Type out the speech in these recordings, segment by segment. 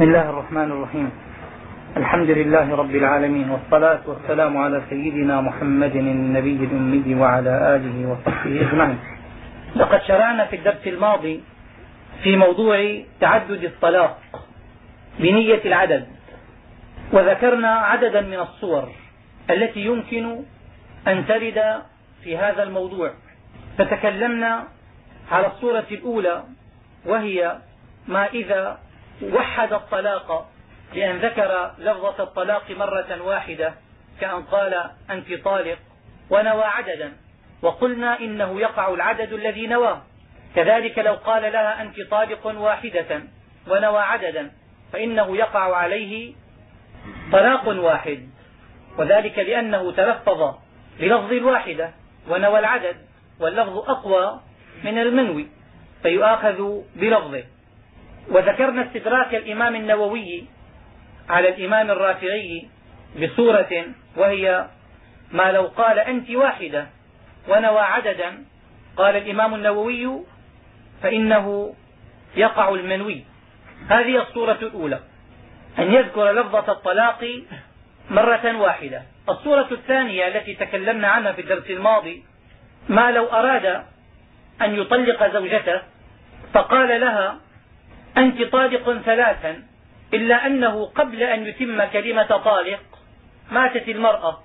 بسم الله الرحمن الرحيم. الحمد لله رب العالمين والصلاة والسلام على سيدنا محمد النبي الأمي وعلى آله وصحبه أجمعين. لقد شرعنا في الدرس الماضي في موضوع تعدد الطلاق بنية العدد وذكرنا عددا من الصور التي يمكن أن ترد في هذا الموضوع. فتكلمنا على الصورة الأولى وهي ما إذا وحد الطلاق بأن ذكر لفظة الطلاق مرة واحدة كأن قال أنت طالق ونوى عددا وقلنا إنه يقع العدد الذي نواه. كذلك لو قال لها أنت طالق واحدة ونوى عددا فإنه يقع عليه طلاق واحد. وذلك لأنه تلفظ بلفظ الواحدة ونوى العدد واللفظ أقوى من المنوي فيؤاخذ بلفظه. وذكرنا استدراك الإمام النووي على الإمام الرافعي بصورة وهي ما لو قال أنت واحدة ونوى عددا قال الإمام النووي فإنه يقع المنوي. هذه الصورة الأولى. أن يذكر لفظة الطلاق مرة واحدة. الصورة الثانية التي تكلمنا عنها في الدرس الماضي ما لو أراد أن يطلق زوجته فقال لها أنت طالق ثلاثا إلا أنه قبل أن يتم كلمة طالق ماتت المرأة.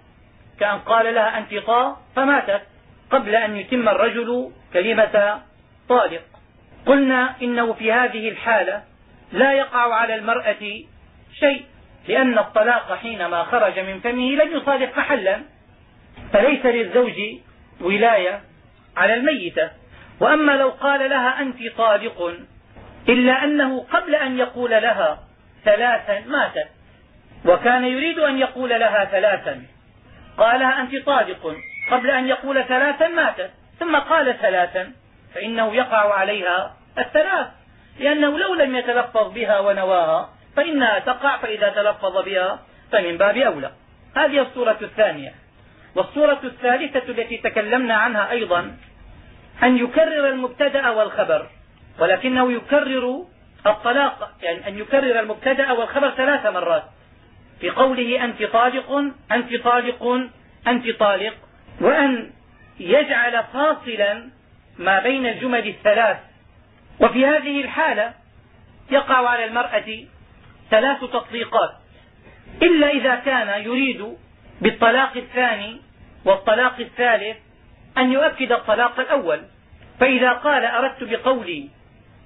كأن قال لها أنت طا فماتت. قبل أن يتم الرجل كلمة طالق. قلنا إنه في هذه الحالة لا يقع على المرأة شيء لأن الطلاق حينما خرج من فمه لم يصادف محلا. فليس للزوج ولاية على الميتة. وأما لو قال لها أنت طالق إلا أنه قبل أن يقول لها ثلاثا ماتت. وكان يريد أن يقول لها ثلاثا. قالها أنت طالق قبل أن يقول ثلاثا ماتت. ثم قال ثلاثا. فإنه يقع عليها الثلاث. لأنه لو لم يتلفظ بها ونواها فإنها تقع فإذا تلفظ بها فمن باب أولى. هذه الصورة الثانية. والصورة الثالثة التي تكلمنا عنها أيضا أن يكرر المبتدأ والخبر. ولكنه يكرر الطلاق يعني أن يكرر المبتدأ والخبر ثلاث مرات. في قوله أنت طالق أنت طالق أنت طالق. وأن يجعل فاصلا ما بين الجمل الثلاث. وفي هذه الحالة يقع على المرأة ثلاث تطليقات. إلا إذا كان يريد بالطلاق الثاني والطلاق الثالث أن يؤكد الطلاق الأول. فإذا قال أردت بقولي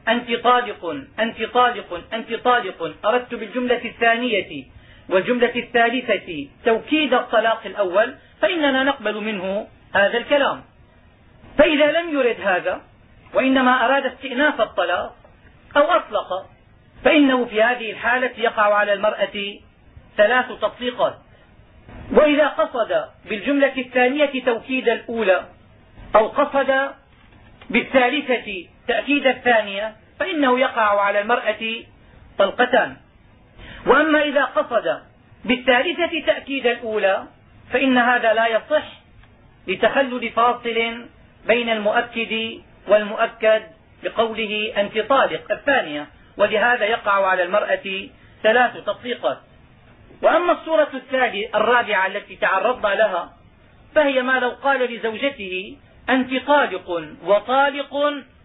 أنت طالق أنت طالق أنت طالق. أردت بالجملة الثانية والجملة الثالثة توكيد الطلاق الأول فإننا نقبل منه هذا الكلام. فإذا لم يرد هذا وإنما أراد استئناف الطلاق أو أطلق فإنه في هذه الحالة يقع على المرأة ثلاث تطليقات. وإذا قصد بالجملة الثانية توكيد الأولى أو قصد بالثالثة تأكيد الثانية فإنه يقع على المرأة طلقتان. وأما إذا قصد بالثالثة تأكيد الأولى فإن هذا لا يصح لتخلل فاصل بين المؤكد والمؤكد بقوله أنت طالق الثانية. ولهذا يقع على المرأة ثلاث تطليقات وأما الصورة الرابعة التي تعرضنا لها فهي ما لو قال لزوجته أنت طالق وطالق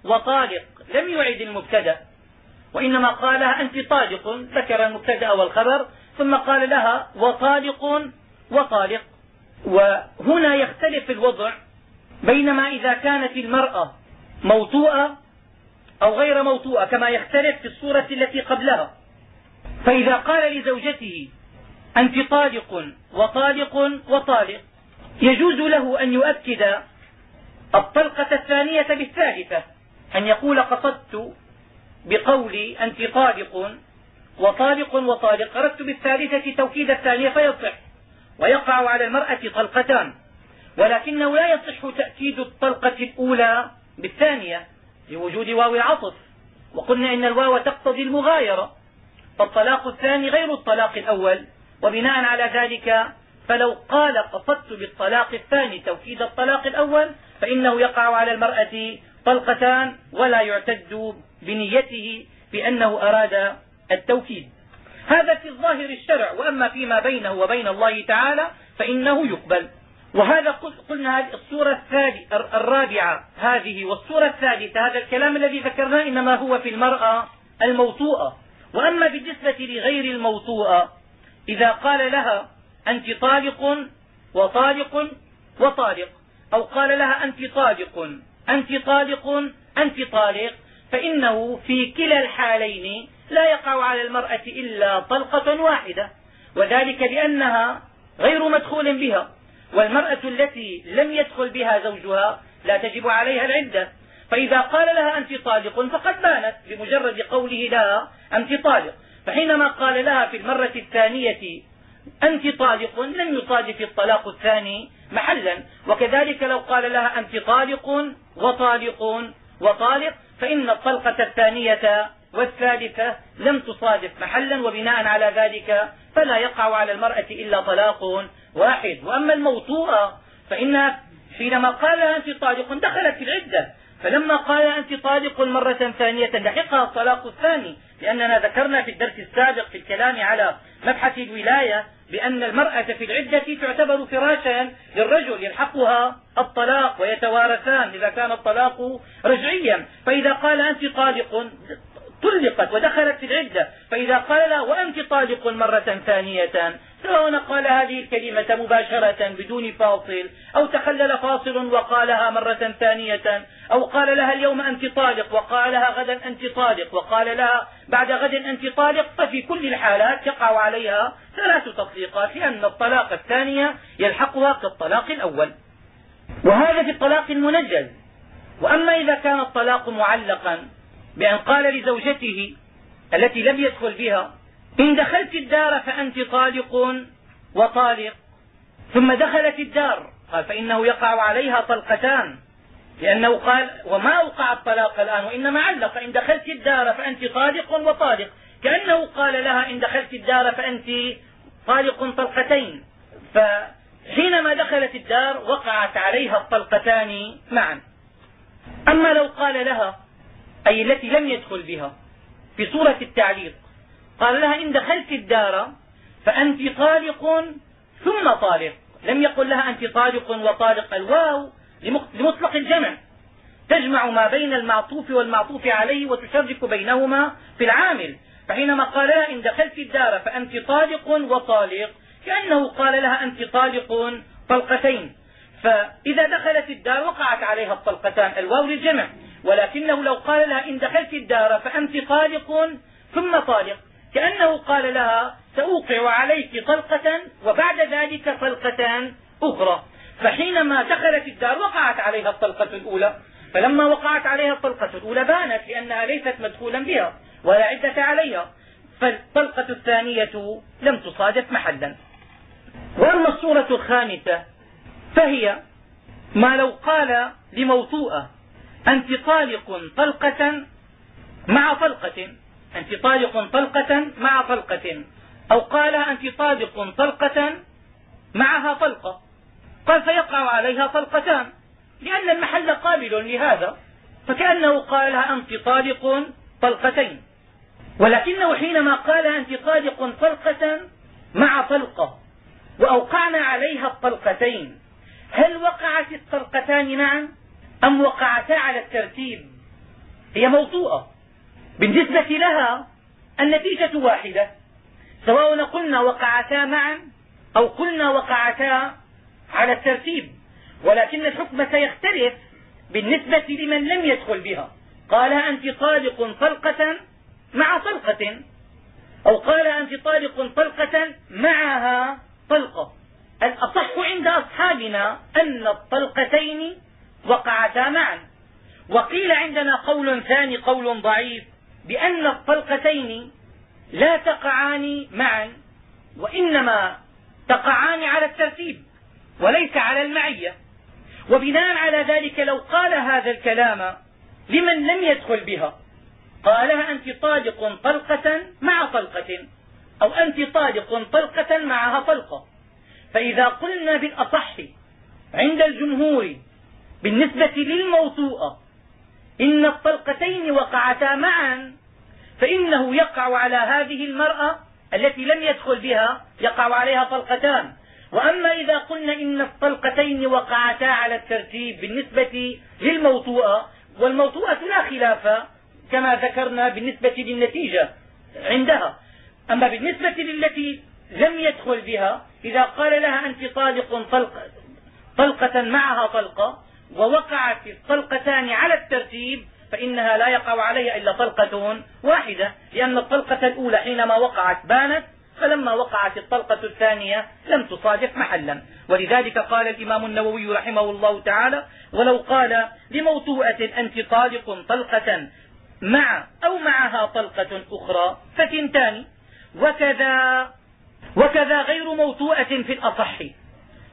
وطالق. لم يعد المبتدأ. وإنما قالها أنت طالق. ذكر المبتدأ والخبر ثم قال لها وطالق وطالق. وهنا يختلف الوضع بينما إذا كانت المرأة موطوءة أو غير موطوءة كما يختلف في الصورة التي قبلها. فإذا قال لزوجته أنت طالق وطالق وطالق يجوز له أن يؤكد الطلقة الثانية بالثالثة أن يقول قصدت بقولي أنت طالق وطالق وطالق أردت بالثالثة توكيد الثانية فيصح ويقع على المرأة طلقتان ولكنه لا يصح تأكيد الطلقة الأولى بالثانية لوجود واو العطف وقلنا إن الواو تقتضي المغايرة فالطلاق الثاني غير الطلاق الأول وبناء على ذلك فلو قال قصدت بالطلاق الثاني توكيد الطلاق الأول فإنه يقع على المرأة طلقتان ولا يعتد بنيته بأنه أراد التوكيد. هذا في الظاهر الشرع وأما فيما بينه وبين الله تعالى فإنه يقبل. وهذا قلنا هذه الصورة الرابعة هذه والصورة الثالثة هذا الكلام الذي ذكرناه إنما هو في المرأة الموطوءة. وأما بالنسبة لغير الموطوءة إذا قال لها أنت طالق وطالق وطالق أو قال لها أنت طالق أنت طالق أنت طالق فإنه في كلا الحالين لا يقع على المرأة إلا طلقة واحدة وذلك لأنها غير مدخول بها والمرأة التي لم يدخل بها زوجها لا تجب عليها العدة. فإذا قال لها أنت طالق فقد بانت بمجرد قوله لها أنت طالق. فحينما قال لها في المرة الثانية أنت طالق لم يصادف الطلاق الثاني محلا. وكذلك لو قال لها أنت طالق وطالق وطالق فإن الطلقة الثانية والثالثة لم تصادف محلا وبناء على ذلك فلا يقع على المرأة إلا طلاق واحد. وأما الموطوءة فإنها حينما قال لها أنت طالق دخلت في العدة. فلما قال أنت طالق مرة ثانية لحقها الطلاق الثاني لأننا ذكرنا في الدرس السابق في الكلام على مبحث الولاية بأن المرأة في العدة تعتبر فراشا للرجل يلحقها الطلاق ويتوارثان إذا كان الطلاق رجعيا. فإذا قال أنت طالق طلقت ودخلت في العدة. فإذا قال لها وأنت طالق مرة ثانية سواء قال هذه الكلمة مباشرة بدون فاصل أو تخلل فاصل وقالها مرة ثانية أو قال لها اليوم أنت طالق وقال لها غدا أنت طالق وقال لها بعد غد أنت طالق ففي كل الحالات يقع عليها ثلاث تطليقات لأن الطلاق الثانية يلحقها كالطلاق الأول. وهذا في الطلاق المنجز. وأما إذا كان الطلاق معلقا بأن قال لزوجته التي لم يدخل بها إن دخلت الدار فأنت طالق وطالق. ثم دخلت الدار. قال فإنه يقع عليها طلقتان. لأنه قال وما أوقع الطلاق الآن وإنما علق. إن دخلت الدار فأنت طالق وطالق. كأنه قال لها إن دخلت الدار فأنت طالق طلقتين. فحينما دخلت الدار وقعت عليها الطلقتان معا. أما لو قال لها أي التي لم يدخل بها في صورة التعليق قال لها إن دخلت الدار فأنت طالق ثم طالق. لم يقل لها أنت طالق وطالق الواو لمطلق الجمع. تجمع ما بين المعطوف والمعطوف عليه وتشرك بينهما في العامل. فحينما قال لها إن دخلت الدار فأنت طالق وطالق كأنه قال لها أنت طالق طلقتين. فإذا دخلت الدار وقعت عليها الطلقتان الواو للجمع. ولكنه لو قال لها إن دخلت الدار فأنت طالق ثم طالق. كأنه قال لها سأوقع عليك طلقة وبعد ذلك طلقة أخرى. فحينما دخلت الدار وقعت عليها الطلقة الأولى. فلما وقعت عليها الطلقة الأولى بانت لأنها ليست مدخولا بها ولا عدة عليها. فالطلقة الثانية لم تصادف محلا. وأما الصورة الخامسة فهي ما لو قال لموطوءة أنت طالق طلقة مع طلقة. أنت طالق طلقة مع طلقة أو قال أنت طالق طلقة معها طلقة قال فيقع عليها طلقتان لأن المحل قابل لهذا فكأنه قال أنت طالق طلقتين ولكنه حينما قال أنت طالق طلقة مع طلقة وأوقعنا عليها الطلقتين هل وقعت الطلقتان معا أم وقعتا على الترتيب؟ هي موطوءة بالنسبة لها النتيجة واحدة. سواء قلنا وقعتا معا أو قلنا وقعتا على الترتيب. ولكن الحكم سيختلف بالنسبة لمن لم يدخل بها. قال أنت طالق طلقة مع طلقة. أو قال أنت طالق طلقة معها طلقة. الأصح عند أصحابنا أن الطلقتين وقعتا معا. وقيل عندنا قول ثاني قول ضعيف. بأن الطلقتين لا تقعان معا وإنما تقعان على الترتيب وليس على المعية. وبناء على ذلك لو قال هذا الكلام لمن لم يدخل بها قالها أنت طالق طلقة مع طلقة أو أنت طالق طلقة معها طلقة. فإذا قلنا بالأصح عند الجمهور بالنسبة للموطوءة إن الطلقتين وقعتا معا فإنه يقع على هذه المرأة التي لم يدخل بها يقع عليها طلقتان. وأما إذا قلنا إن الطلقتين وقعتا على الترتيب بالنسبة للموطوءة والموطوءة لا خلاف كما ذكرنا بالنسبة للنتيجة عندها. أما بالنسبة للتي لم يدخل بها إذا قال لها أنت طالق طلقة, طلقة معها طلقة ووقعت الطلقتان على الترتيب فإنها لا يقع عليها إلا طلقة واحدة لأن الطلقة الأولى حينما وقعت بانت فلما وقعت الطلقة الثانية لم تصادف محلا. ولذلك قال الإمام النووي رحمه الله تعالى ولو قال لموطوءة أنت طالق طلقة مع أو معها طلقة أخرى فتنتان وكذا وكذا غير موطوءة في الأصح.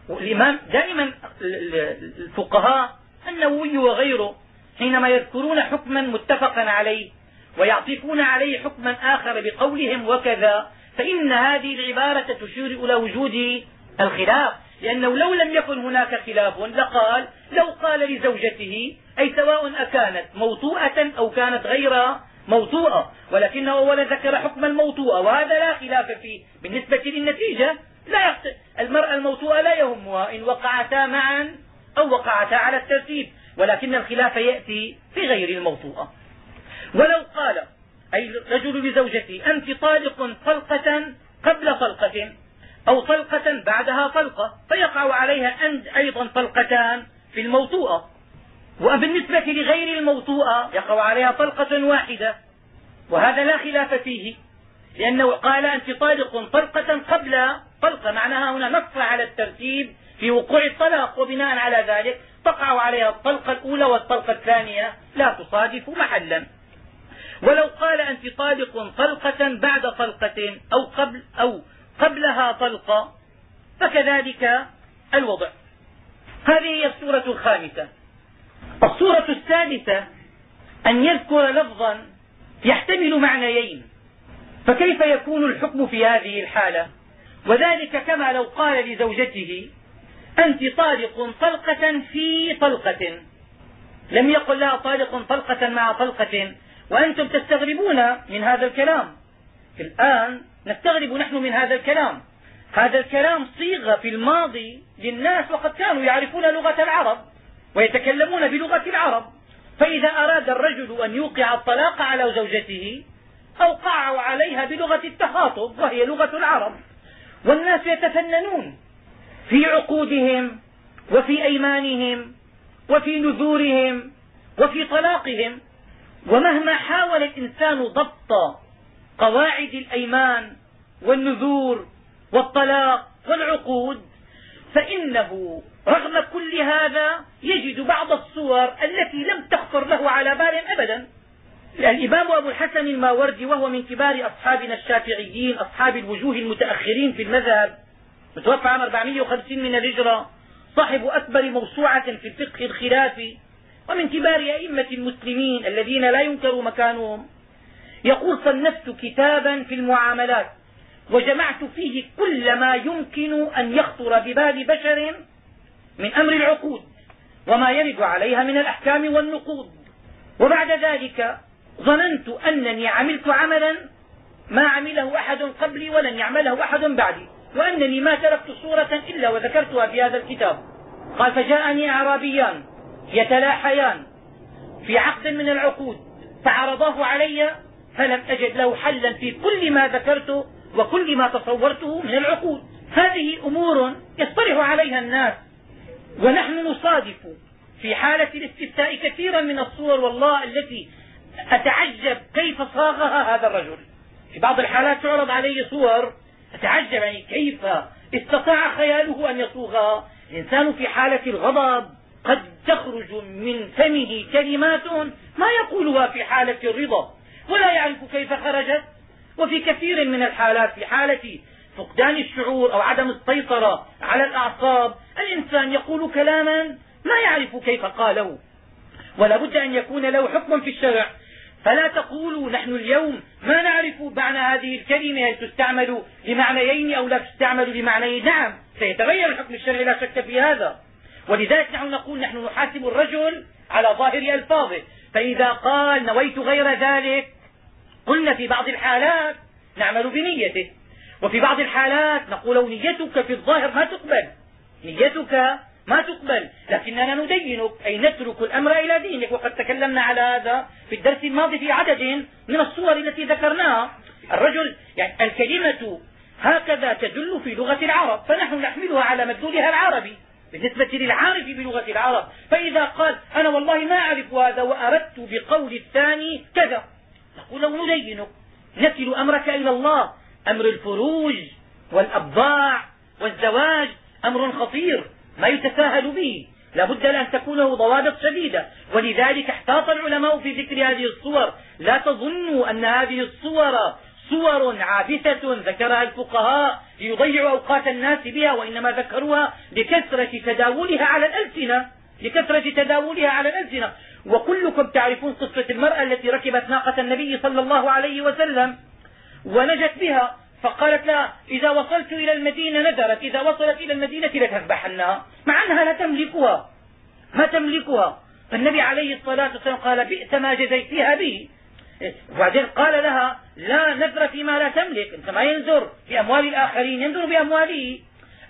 والإمام دائما الفقهاء النووي وغيره حينما يذكرون حكما متفقا عليه ويعطفون عليه حكما آخر بقولهم وكذا فإن هذه العبارة تشير إلى وجود الخلاف. لأنه لو لم يكن هناك خلاف لقال لو قال لزوجته أي سواء أكانت موطوءة أو كانت غير موطوءة ولكنه أولا ذكر حكم الموطوءة وهذا لا خلاف فيه بالنسبة للنتيجة. لا المرأة الموطوءة لا يهمها إن وقعتا معا أو وقعتا على الترتيب ولكن الخلاف يأتي في غير الموطوءة ولو قال أي الرجل لزوجته أنت طالق طلقة قبل طلقة أو طلقة بعدها طلقة فيقع عليها أيضا طلقتان في الموطوءة وبالنسبة لغير الموطوءة يقع عليها طلقة واحدة. وهذا لا خلاف فيه لأنه قال أنت طالق طلقة قبل طلقة معناها هنا نص على الترتيب في وقوع الطلاق وبناء على ذلك تقع عليها الطلقة الأولى والطلقة الثانية لا تصادف محلا. ولو قال أنت طالق طلقة بعد طلقة أو قبل أو قبلها طلقة فكذلك الوضع. هذه هي الصورة الخامسة. الصورة الثالثة أن يذكر لفظا يحتمل معنيين. فكيف يكون الحكم في هذه الحالة؟ وذلك كما لو قال لزوجته أنت طالق طلقة في طلقة. لم يقل لها طالق طلقة مع طلقة وأنتم تستغربون من هذا الكلام. الآن نستغرب نحن من هذا الكلام. هذا الكلام صيغ في الماضي للناس وقد كانوا يعرفون لغة العرب ويتكلمون بلغة العرب. فإذا أراد الرجل أن يوقع الطلاق على زوجته أوقعه عليها بلغة التخاطب وهي لغة العرب. والناس يتفننون في عقودهم وفي أيمانهم وفي نذورهم وفي طلاقهم. ومهما حاول الإنسان ضبط قواعد الأيمان والنذور والطلاق والعقود فإنه رغم كل هذا يجد بعض الصور التي لم تخطر له على بال أبدا. الإمام أبو الحسن الماوردي وهو من كبار أصحابنا الشافعيين أصحاب الوجوه المتأخرين في المذهب متوفى عام 450 من الهجرة صاحب أكبر موسوعة في الفقه الخلافي ومن كبار أئمة المسلمين الذين لا ينكر مكانهم. يقول صنفت كتابا في المعاملات وجمعت فيه كل ما يمكن أن يخطر ببال بشر من أمر العقود وما يرد عليها من الأحكام والنقود. وبعد ذلك ظننت أنني عملت عملا ما عمله أحد قبلي ولن يعمله أحد بعدي وأنني ما تركت صورة إلا وذكرتها في هذا الكتاب. قال فجاءني أعرابيان يتلاحيان في عقد من العقود فعرضاه علي فلم أجد له حلا في كل ما ذكرته وكل ما تصورته من العقود. هذه أمور يصطلح عليها الناس ونحن نصادف في حالة الاستفتاء كثيرا من الصور والله التي أتعجب كيف صاغها هذا الرجل. في بعض الحالات تعرض علي صور. أتعجب يعني كيف استطاع خياله أن يصوغها الإنسان في حالة الغضب قد تخرج من فمه كلمات ما يقولها في حالة الرضا ولا يعرف كيف خرجت. وفي كثير من الحالات في حالة فقدان الشعور أو عدم السيطرة على الأعصاب الإنسان يقول كلاما ما يعرف كيف قاله. ولا بد أن يكون له حكم في الشرع. فلا تقولوا نحن اليوم ما نعرف معنى هذه الكلمة هل تستعمل لمعنيين أو لا تستعمل لمعنيين نعم سيتغير الحكم الشرعي لا شك في هذا. ولذلك نحن نقول نحن نحاسب الرجل على ظاهر ألفاظه. فإذا قال نويت غير ذلك قلنا في بعض الحالات نعمل بنيته. وفي بعض الحالات نقول نيتك في الظاهر ما تقبل. نيتك ما تقبل. لكننا ندينك أي نترك الأمر إلى دينك. وقد تكلمنا على هذا في الدرس الماضي في عدد من الصور التي ذكرناها. الرجل يعني الكلمة هكذا تدل في لغة العرب فنحن نحملها على مدلولها العربي. بالنسبة للعارف بلغة العرب فإذا قال أنا والله ما أعرف هذا وأردت بقول الثاني كذا نقول له ندينك نكل أمرك إلى الله. أمر الفروج والأبضاع والزواج أمر خطير. ما يتساهل به. لا بد أن تكون له ضوابط شديدة. ولذلك احتاط العلماء في ذكر هذه الصور. لا تظنوا أن هذه الصور صور عابثة ذكرها الفقهاء ليضيعوا أوقات الناس بها وإنما ذكروها لكثرة تداولها على الألسنة. لكثرة تداولها على الألسنة. وكلكم تعرفون قصة المرأة التي ركبت ناقة النبي صلى الله عليه وسلم ونجت بها. فقالت لها إذا وصلت إلى المدينة نذرت إذا وصلت إلى المدينة لتذبحنها مع أنها لا تملكها. ما تملكها. فالنبي عليه الصلاة والسلام قال بئس ما جزيتها به وبعدين قال لها لا نذر فيما لا تملك. أنت ما ينذر في أموال الآخرين ينذر بأمواله.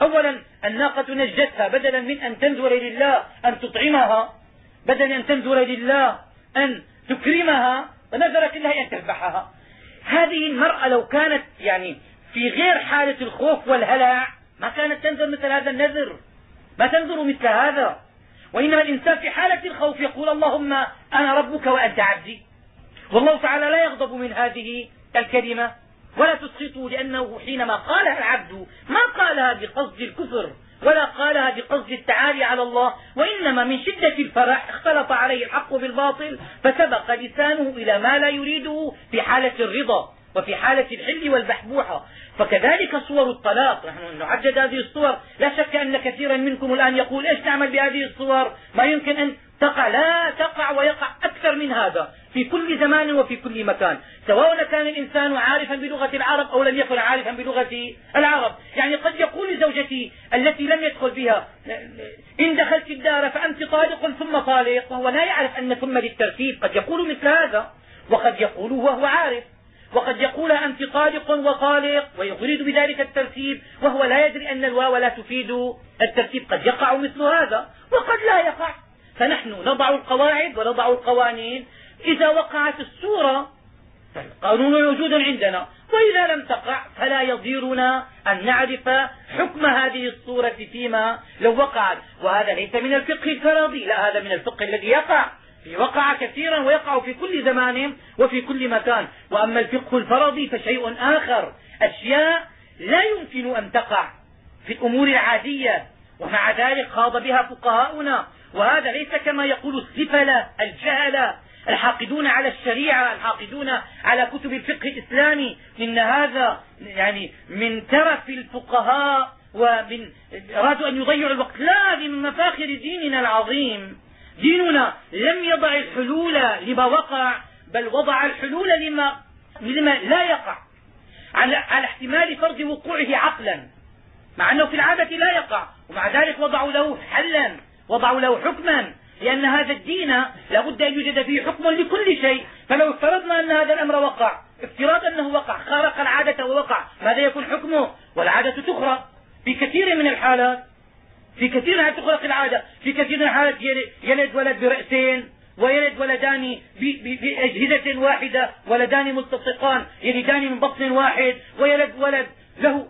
اولا الناقة نجتها بدلا من أن تنذر لله أن تطعمها بدلا أن تنذر لله أن تكرمها ونذرت لله أن تذبحها. هذه المرأة لو كانت يعني في غير حالة الخوف والهلع ما كانت تنذر مثل هذا النذر. ما تنذر مثل هذا. وإنما الإنسان في حالة الخوف يقول اللهم أنا ربك وأنت عبدي. والله تعالى لا يغضب من هذه الكلمة. ولا تسخطه لأنه حينما قالها العبد ما قالها بقصد الكفر. ولا قالها بقصد التعالي على الله وإنما من شدة الفرح اختلط عليه الحق بالباطل فسبق لسانه إلى ما لا يريده في حالة الرضا وفي حالة الحل والبحبوحة. فكذلك صور الطلاق. نحن نعدد هذه الصور. لا شك أن كثيرا منكم الآن يقول إيش نعمل بهذه الصور؟ ما يمكن أن تقع لا تقع ويقع أكثر من هذا في كل زمان وفي كل مكان. سواء كان الإنسان عارفا بلغة العرب أو لم يكن عارفا بلغة العرب. يعني قد يقول لزوجتي التي لم يدخل بها إن دخلت الدار فأنت طالق ثم طالق وهو لا يعرف أن ثم للترتيب. قد يقول مثل هذا وقد يقول وهو عارف. وقد يقول أنت طالق وطالق ويريد بذلك الترتيب. وهو لا يدري أن الواو لا تفيد الترتيب. قد يقع مثل هذا وقد لا يقع. فنحن نضع القواعد ونضع القوانين. إذا وقعت الصورة فالقانون موجود عندنا. وإذا لم تقع فلا يضيرنا أن نعرف حكم هذه الصورة فيما لو وقعت. وهذا ليس من الفقه الفرضي لا هذا من الفقه الذي يقع. وقع كثيرا ويقع في كل زمان وفي كل مكان. وأما الفقه الفرضي فشيء آخر. أشياء لا يمكن أن تقع في الأمور العادية. ومع ذلك خاض بها فقهاؤنا. وهذا ليس كما يقول السفلة الجهلة الحاقدون على الشريعة الحاقدون على كتب الفقه الإسلامي إن هذا يعني من ترف الفقهاء ومن أرادوا أن يضيعوا الوقت. لا من مفاخر ديننا العظيم. ديننا لم يضع الحلول لما وقع بل وضع الحلول لما, لما لا يقع. على, على احتمال فرض وقوعه عقلا مع أنه في العادة لا يقع ومع ذلك وضعوا له حلا. وضعوا له حكما لأن هذا الدين لا بد أن يوجد فيه حكم لكل شيء. فلو افترضنا أن هذا الأمر وقع افتراض أنه وقع خارق العادة ووقع ماذا يكون حكمه؟ والعادة تخرق في كثير من الحالات في كثير من تخرق العادة في كثير من الحالات يلد ولد برأسين ويلد ولدان بأجهزة واحدة ولدان ملتصقان يلدان من بطن واحد ويلد ولد له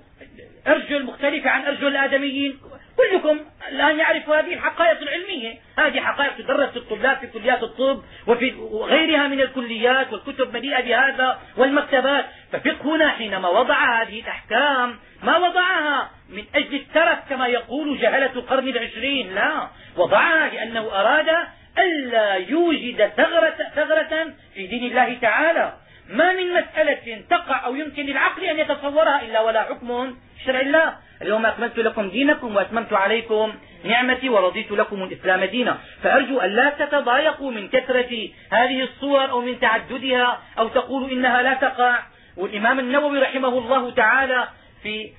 أرجل مختلفة عن أرجل الآدميين. كلكم الآن يعرف هذه الحقائق العلمية هذه حقائق تدرس الطلاب في كليات الطب وفي غيرها من الكليات والكتب مليئة بهذا والمكتبات. ففقهنا حينما وضع هذه الأحكام ما وضعها؟ من أجل الترف كما يقول جهلة القرن العشرين. لا وضعها لأنه أراد ألا يوجد ثغرة, ثغرة في دين الله تعالى. ما من مسألة تقع أو يمكن للعقل أن يتصورها إلا ولا حكم شرع الله. اليوم أكملت لكم دينكم وأتممت عليكم نعمتي ورضيت لكم الإسلام دينا. فأرجو أن لا تتضايقوا من كثرة هذه الصور أو من تعددها أو تقولوا إنها لا تقع. والإمام النووي رحمه الله تعالى في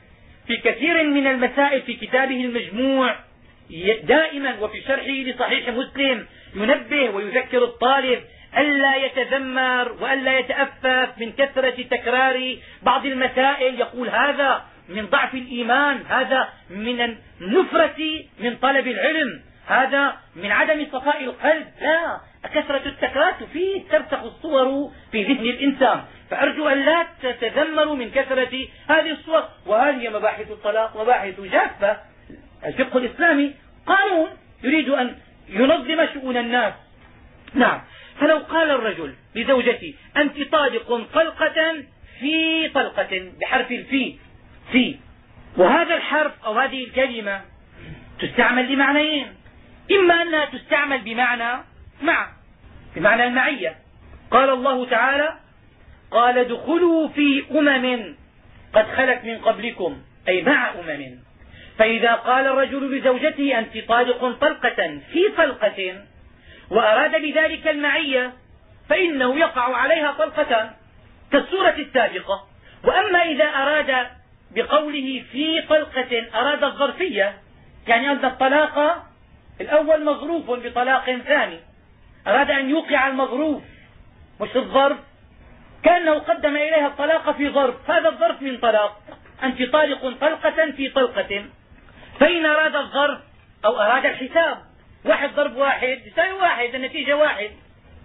في كثير من المسائل في كتابه المجموع دائما وفي شرحه لصحيح مسلم ينبه ويذكر الطالب ألا يتذمر وألا يتأفف من كثرة تكرار بعض المسائل. يقول هذا من ضعف الإيمان هذا من النفرة من طلب العلم هذا من عدم صفاء القلب. لا كثرة التكرار فيه ترسخ الصور في ذهن الإنسان. فأرجو أن لا تتذمروا من كثرة هذه الصور. وهذه مباحث الطلاق؟ مباحث جافة. الفقه الإسلامي قانون يريد أن ينظم شؤون الناس. نعم. فلو قال الرجل لزوجتي أنت طالق طلقة في طلقة بحرف الفي في. وهذا الحرف أو هذه الكلمة تستعمل لمعنيين. إما أنها تستعمل بمعنى مع بمعنى المعية. قال الله تعالى قال ادخلوا في أمم قد خلت من قبلكم أي مع أمم. فإذا قال الرجل لزوجته أنت طالق طلقة في طلقة وأراد بذلك المعية فإنه يقع عليها طلقتان كالسورة السابقة. وأما إذا أراد بقوله في طلقة أراد الظرفية يعني أن الطلاق الأول مظروف بطلاق ثاني أراد أن يوقع المظروف مش الظرف كأنه قدم إليها الطلاق في ظرف هذا الظرف من طلاق أنت طالق طلقة في طلقة فإن أراد الظرف أو أراد الحساب واحد ضرب واحد يساوي واحد النتيجة واحد.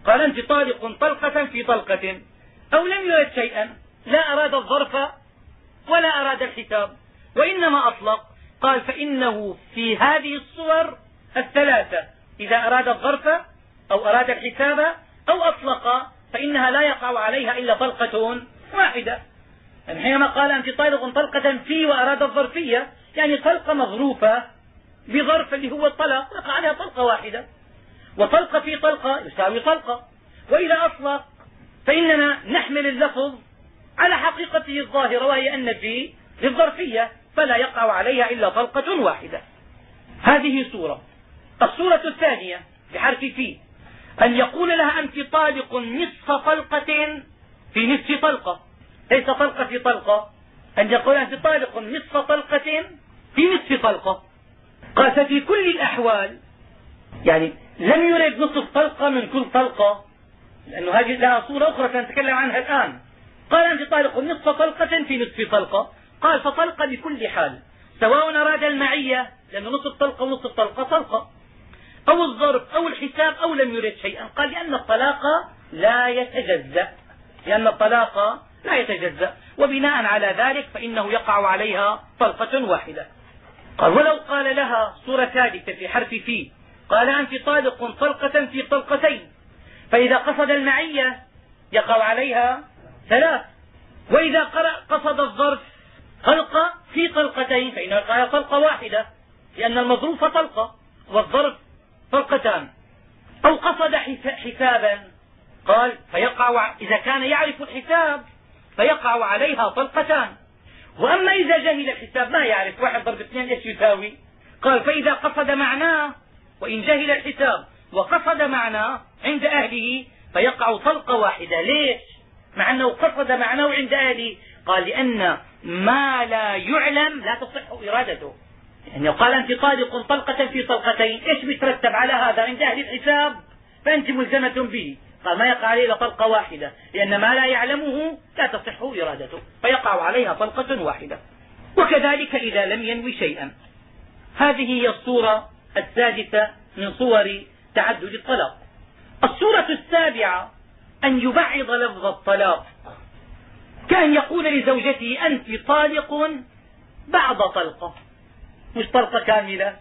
قال أنت طالق طلقة في طلقة أو لم يرد شيئا لا أراد الظرف ولا أراد الحساب وإنما أطلق. قال فإنه في هذه الصور الثلاثة إذا أراد الظرف أو أراد الحساب أو أطلق فإنها لا يقع عليها إلا طلقة واحدة. يعني حينما قال أنت طالق طلقة في وأراد الظرفية يعني طلقة مظروفة بظرف اللي هو الطلاق يقع عليها طلقة واحدة. وطلقة في طلقة يساوي طلقة. وإذا أطلق فإننا نحمل اللفظ على حقيقته الظاهرة وهي أن في للظرفية فلا يقع عليها إلا طلقة واحدة. هذه صورة الصورة الثانية بحرف في أن يقول لها أنت طالق نصف طلقة في نصف طلقة. ليس طلقة في طلقة. أن يقول أنت طالق نصف طلقة في نصف طلقة. قال ففي كل الأحوال يعني لم يرد نصف طلقة من كل طلقة لأنه هذه لها صورة أخرى سنتكلم عنها الآن. قال أنت طالق نصف طلقة في نصف طلقة. قال فطلقة بكل حال سواء أراد المعية لأنه نصف طلقة ونصف طلقة طلقة. أو الظرف أو الحساب أو لم يرد شيئا. قال لأن الطلاق لا يتجزأ. لأن الطلاق لا يتجزأ. وبناء على ذلك فإنه يقع عليها طلقة واحدة. قال ولو قال لها صورة ثالثة في حرف في قال أنت طالق طلقة في طلقتين فإذا قصد المعية يقع عليها ثلاث وإذا قصد الظرف طلقة في طلقتين فإنه يقع طلقة واحدة لأن المظروف طلقة والظرف طلقتان. أو قصد حسابا قال فيقع إذا كان يعرف الحساب فيقع عليها طلقتان. وأما إذا جهل الحساب ما يعرف؟ واحد ضرب اثنين إيش يساوي؟ قال فإذا قصد معناه وإن جهل الحساب وقصد معناه عند أهله فيقع طلقة واحدة. ليش؟ مع أنه قصد معناه عند أهله. قال لأن ما لا يعلم لا تصح إرادته. يعني قال أنت طالق طلقة في طلقتين. إيش بيترتب على هذا؟ عند أهل الحساب فأنت ملزمة به. ما يقع عليه إلا طلقة واحدة لأن ما لا يعلمه لا تصح إرادته فيقع عليها طلقة واحدة. وكذلك إذا لم ينوي شيئا. هذه هي الصورة السادسة من صور تعدد الطلاق. الصورة السابعة أن يبعض لفظ الطلاق. كأن يقول لزوجته أنت طالق بعض طلقة. مش طلقة كاملة.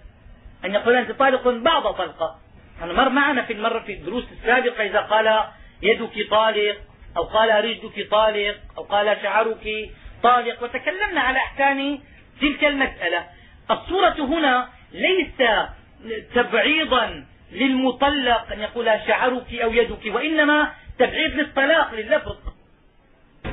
أن يقول أنت طالق بعض طلقة. يعني مر معنا في المرة في الدروس السابقة إذا قال يدك طالق أو قال رجلك طالق أو قال شعرك طالق وتكلمنا على أحكام تلك المسألة. الصورة هنا ليس تبعيضا للمطلق أن يقول شعرك أو يدك وإنما تبعيض للطلاق لللفظ.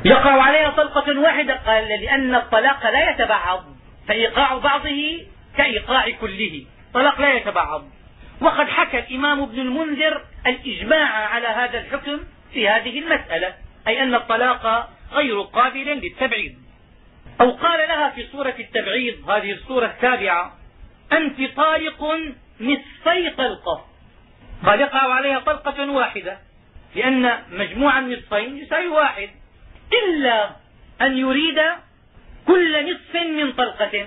يقع عليها طلقة واحدة قال لأن الطلاق لا يتبعض فإيقاع بعضه كإيقاع كله. طلاق لا يتبعض. وقد حكى الإمام ابن المنذر الإجماع على هذا الحكم في هذه المسألة أي أن الطلاق غير قابل للتبعيض. أو قال لها في سورة التبعيض هذه السورة السابعة أنت طالق نصفي طلقة. قال يقع عليها طلقة واحدة لأن مجموع النصفين يساوي واحد. إلا أن يريد كل نصف من طلقة.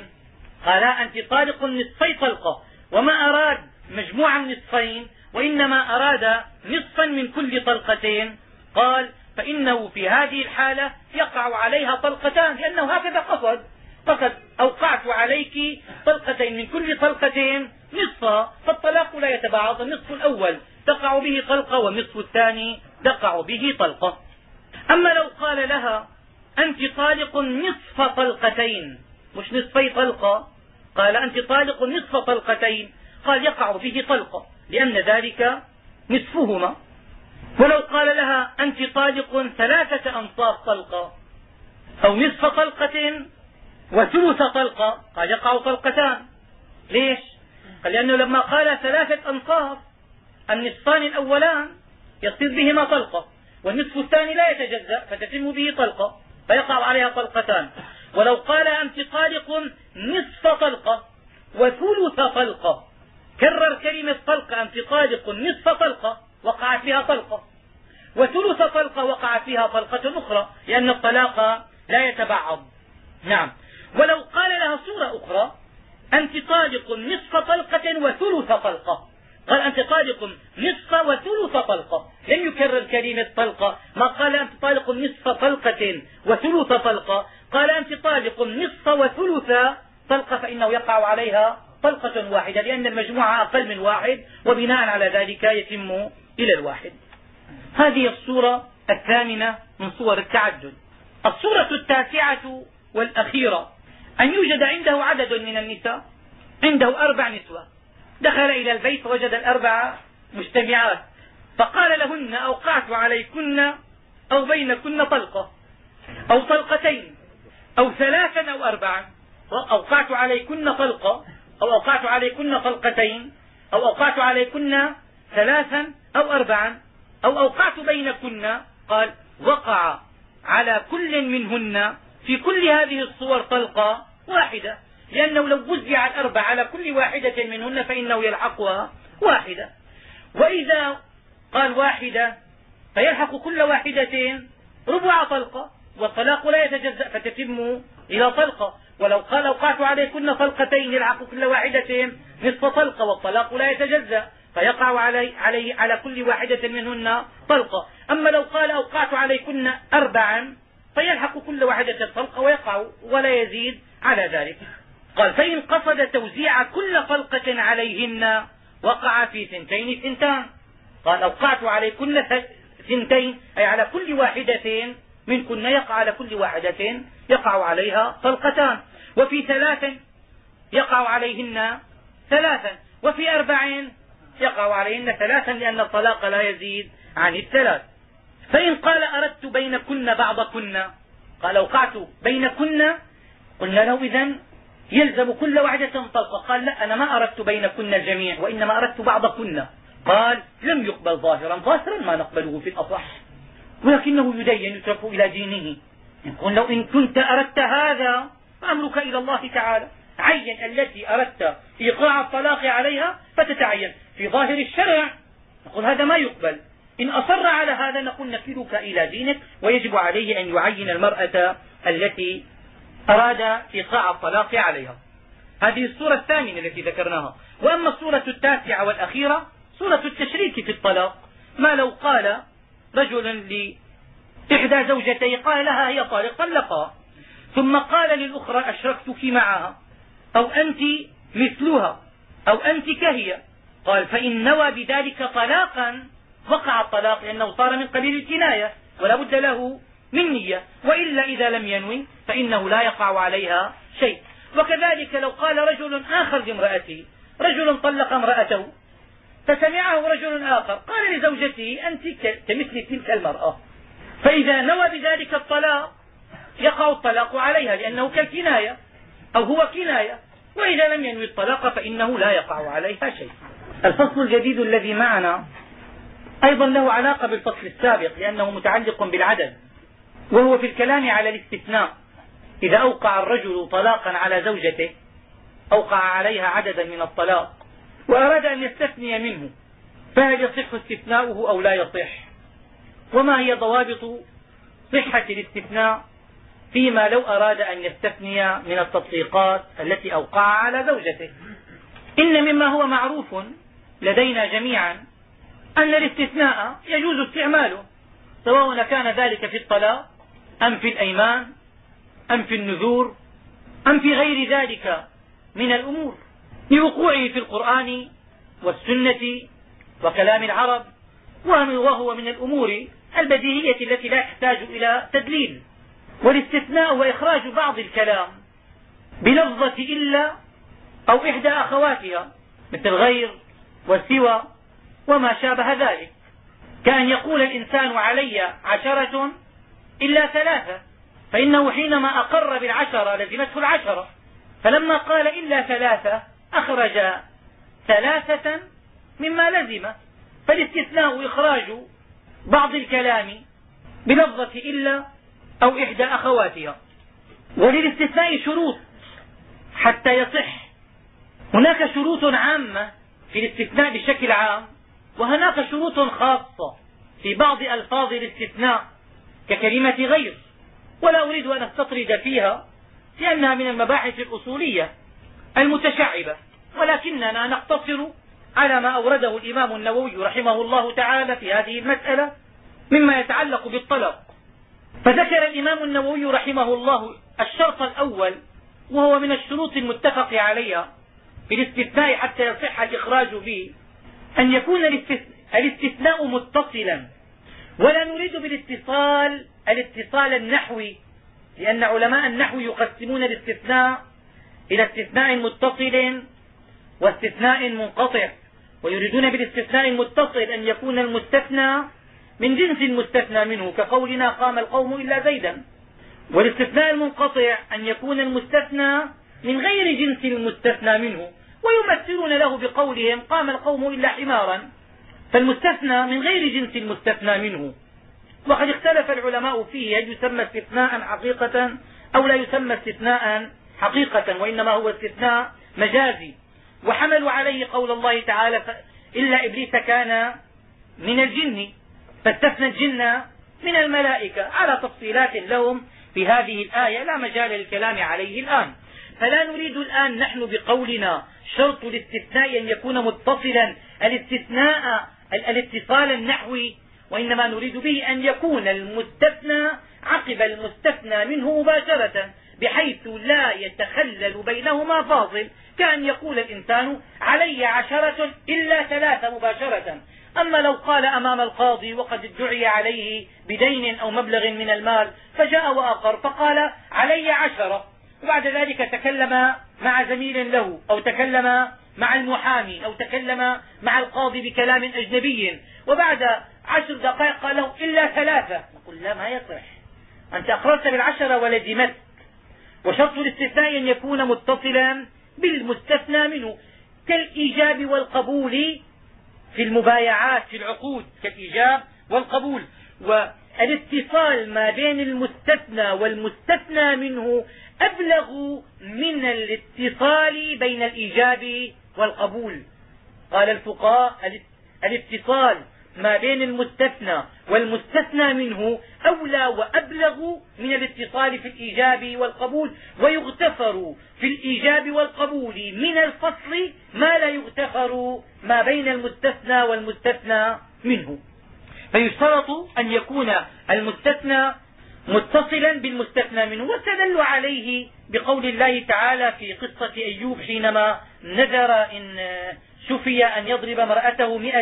قال أنت طالق نصفي طلقة وما أراد مجموع النصفين وإنما أراد نصفا من كل طلقتين. قال فإنه في هذه الحالة يقع عليها طلقتان لأنه هكذا قصد. قصد أوقعت عليك طلقتين من كل طلقتين نصفا فالطلاق لا يتباعض النصف الأول تقع به طلقة والنصف الثاني تقع به طلقة. أما لو قال لها أنت طالق نصف طلقتين مش نصفي طلقة. قال أنت طالق نصف طلقتين. قال يقع به طلقة لأن ذلك نصفهما. ولو قال لها أنت طالق ثلاثة أنصاف طلقة أو نصف طلقة وثلث طلقة قال يقع طلقتان. ليش؟ قال لأنه لما قال ثلاثة أنصاف النصفان الأولان يصير بهما طلقة والنصف الثاني لا يتجزأ فتتم به طلقة فيقع عليها طلقتان. ولو قال أنت طالق نصف طلقة وثلث طلقة كرر كلمة طلقة أنت طالق نصف طلقة وقعت فيها طلقة. وثلث طلقة وقعت فيها طلقة أخرى لأن الطلاق لا يتبعض. نعم. ولو قال لها صورة أخرى أنت طالق نصف طلقة وثلث طلقة. قال أنت طالق نصف وثلث طلقة. لم يكرر كلمة طلقة. ما قال أنت طالق نصف طلقة وثلث طلقة. قال أنت طالق نصف وثلث طلقة فإنه يقع عليها طلقة واحدة لأن المجموعة أقل من واحد وبناء على ذلك يتم إلى الواحد. هذه الصورة الثامنة من صور التعدد الصورة التاسعة والأخيرة. أن يوجد عنده عدد من النساء عنده أربع نسوة. دخل إلى البيت وجد الأربع مجتمعات. فقال لهن أوقعت عليكن أو بينكن طلقة أو طلقتين أو ثلاثا أو أربعا. أوقعت عليكن طلقة. أو أوقعت عليكن طلقتين أو أوقعت عليكن ثلاثا أو أربعا أو أوقعت بينكن. قال وقع على كل منهن في كل هذه الصور طلقة واحدة لأنه لو وزع الأربع على كل واحدة منهن فإنه يلحقها واحدة. وإذا قال واحدة فيلحق كل واحدة ربع طلقة والطلاق لا يتجزأ فتتم إلى طلقة. ولو قال أوقعت عليكن طلقتين يلحق كل واحدة نصف طلقة والطلاق لا يتجزأ فيقع علي, علي على كل واحدة منهن طلقة. أما لو قال أوقعت عليكن أربعا فيلحق كل واحدة طلقة ويقع ولا يزيد على ذلك. قال فإن قصد توزيع كل طلقة عليهن وقع في ثنتين ثنتان. قال أوقعت عليكن ثنتين أي على كل واحدة منكن يقع على كل واحدة يقع عليها طلقتان وفي ثلاث يقع عليهن ثلاثا وفي أربع يقع عليهن ثلاثا لأن الطلاق لا يزيد عن الثلاث. فإن قال أردت بينكن بعضكن قال أوقعت بينكن قلنا له إذا يلزم كل واحدة طلقة قال لا أنا ما أردت بينكن الجميع وإنما أردت بعضكن. قال لم يقبل ظاهرا ظاهرا ما نقبله في الأصح ولكنه يدين يترك إلى دينه. يقول لو إن كنت أردت هذا فأمرك إلى الله تعالى. عين التي أردت إيقاع الطلاق عليها فتتعين. في ظاهر الشرع نقول هذا ما يقبل. إن أصر على هذا نقول نكلك إلى دينك ويجب عليه أن يعين المرأة التي أراد إيقاع الطلاق عليها. هذه الصورة الثامنة التي ذكرناها. وأما الصورة التاسعة والأخيرة صورة التشريك في الطلاق. ما لو قال رجل لإحدى زوجتي قال لها هي طالق طلقها ثم قال للأخرى أشركتك معها أو أنت مثلها أو أنت كهي قال فإن نوى بذلك طلاقا وقع الطلاق لأنه صار من قبيل الكناية ولا بد له من نية. وإلا إذا لم ينوي فإنه لا يقع عليها شيء. وكذلك لو قال رجل آخر لامرأته رجل طلق امرأته فسمعه رجل آخر قال لزوجته أنت كمثل تلك المرأة. فإذا نوى بذلك الطلاق يقع الطلاق عليها لأنه كالكناية أو هو كناية وإذا لم ينوي الطلاق فإنه لا يقع عليها شيء. الفصل الجديد الذي معنا أيضا له علاقة بالفصل السابق لأنه متعلق بالعدد وهو في الكلام على الاستثناء. إذا أوقع الرجل طلاقا على زوجته أوقع عليها عددا من الطلاق وأراد أن يستثني منه فهل يصح استثناؤه أو لا يصح؟ وما هي ضوابط صحة الاستثناء فيما لو أراد أن يستثني من التطبيقات التي أوقعها على زوجته؟ إن مما هو معروف لدينا جميعا أن الاستثناء يجوز استعماله سواء كان ذلك في الطلاق أم في الأيمان أم في النذور أم في غير ذلك من الأمور. لوقوعه في القرآن والسنة وكلام العرب وهو من الأمور البديهية التي لا تحتاج إلى تدليل والاستثناء هو إخراج بعض الكلام بلفظة إلا أو إحدى أخواتها مثل غير وسوى وما شابه ذلك. كأن يقول الإنسان علي عشرة إلا ثلاثة فإنه حينما أقر بالعشرة لزمته العشرة فلما قال إلا ثلاثة أخرج ثلاثة مما لزم فالاستثناء إخراج بعض الكلام بلفظة إلا أو إحدى أخواتها. وللاستثناء شروط حتى يصح. هناك شروط عامة في الاستثناء بشكل عام وهناك شروط خاصة في بعض ألفاظ الاستثناء ككلمة غير ولا أريد أن أستطرد فيها لأنها من المباحث الأصولية المتشعبة ولكننا نقتصر على ما أورده الإمام النووي رحمه الله تعالى في هذه المسألة مما يتعلق بالطلب فذكر الإمام النووي رحمه الله الشرط الأول وهو من الشروط المتفق عليها في الاستثناء حتى يصح الإخراج به أن يكون الاستثناء متصلا. ولا نريد بالاتصال الاتصال النحوي لأن علماء النحو يقسمون الاستثناء إلى استثناء متصل واستثناء منقطع. ويريدون بالاستثناء المتصل أن يكون المستثنى من جنس المستثنى منه كقولنا قام القوم إلا زيدا. والاستثناء المنقطع أن يكون المستثنى من غير جنس المستثنى منه ويمثلون له بقولهم قام القوم إلا حمارا. فالمستثنى من غير جنس المستثنى منه. وقد اختلف العلماء فيه هل يسمى استثناء حقيقة أو لا يسمى استثناء حقيقة وإنما هو استثناء مجازي. وحملوا عليه قول الله تعالى إلا إبليس كان من الجن فاستثنى الجن من الملائكة. على تفصيلات لهم في هذه الآية لا مجال للكلام عليه الآن. فلا نريد الآن نحن بقولنا شرط الاستثناء أن يكون متصلا الاستثناء الاتصال النحوي وإنما نريد به أن يكون المستثنى عقب المستثنى منه مباشرة. بحيث لا يتخلل بينهما فاصل كأن يقول الإنسان علي عشرة إلا ثلاثة مباشرة. أما لو قال أمام القاضي وقد ادعي عليه بدين أو مبلغ من المال فجاء وأقر فقال علي عشرة. وبعد ذلك تكلم مع زميل له أو تكلم مع المحامي أو تكلم مع القاضي بكلام أجنبي. وبعد عشر دقائق قال له إلا ثلاثة. نقول لا ما يصح أنت أقررت بالعشرة ولزمت وشرط الاستثناء أن يكون متصلا بالمستثنى منه كالإيجاب والقبول في المبايعات في العقود كالإيجاب والقبول. والاتصال ما بين المستثنى والمستثنى منه أبلغ من الاتصال بين الإيجاب والقبول. قال الفقهاء الاتصال ما بين المستثنى والمستثنى منه أولى وأبلغ من الاتصال في الإيجاب والقبول ويغتفر في الإيجاب والقبول من الفصل ما لا يغتفر ما بين المستثنى والمستثنى منه. فيشترط أن يكون المستثنى متصلا بالمستثنى منه واستدلوا عليه بقول الله تعالى في قصة أيوب حينما نذر إن شفي أن يضرب امرأته م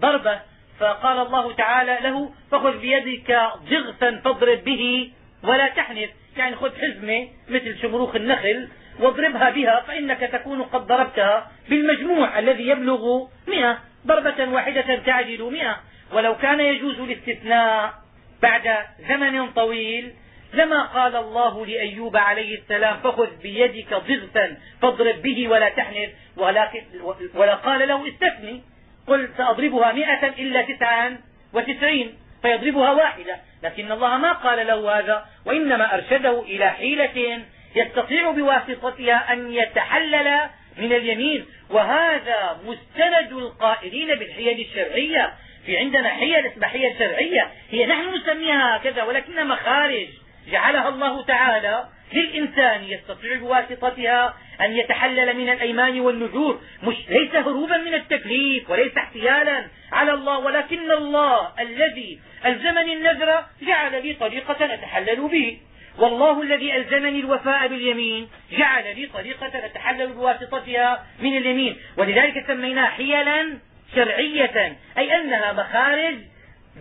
ضربة. فقال الله تعالى له فخذ بيدك ضغثا فاضرب به ولا تحنث. يعني خذ حزمة مثل شمروخ النخل واضربها بها فإنك تكون قد ضربتها بالمجموع الذي يبلغ م ضربة واحدة تعدل م ولو كان يجوز الاستثناء بعد زمن طويل لما قال الله لأيوب عليه السلام فخذ بيدك ضغثا فاضرب به ولا تحنث. ولا قال له استثني. قل سأضربها م إلا تسعا وتسعين فيضربها واحدة. لكن الله ما قال له هذا وإنما أرشده إلى حيلة يستطيع بواسطتها أن يتحلل من اليمين. وهذا مستند القائلين بالحيل الشرعية. في عندنا حيل اسمها حيل شرعية. هي نحن نسميها هكذا ولكنها مخارج جعلها الله تعالى للإنسان يستطيع بواسطتها أن يتحلل من الأيمان والنذور مش ليس هروبا من التكليف وليس احتيالا على الله ولكن الله الذي ألزمني النذر جعل لي طريقة أتحلل به. والله الذي ألزمني الوفاء باليمين جعل لي طريقة أتحلل بواسطتها من اليمين. ولذلك سميناها حيلا شرعية أي أنها مخارج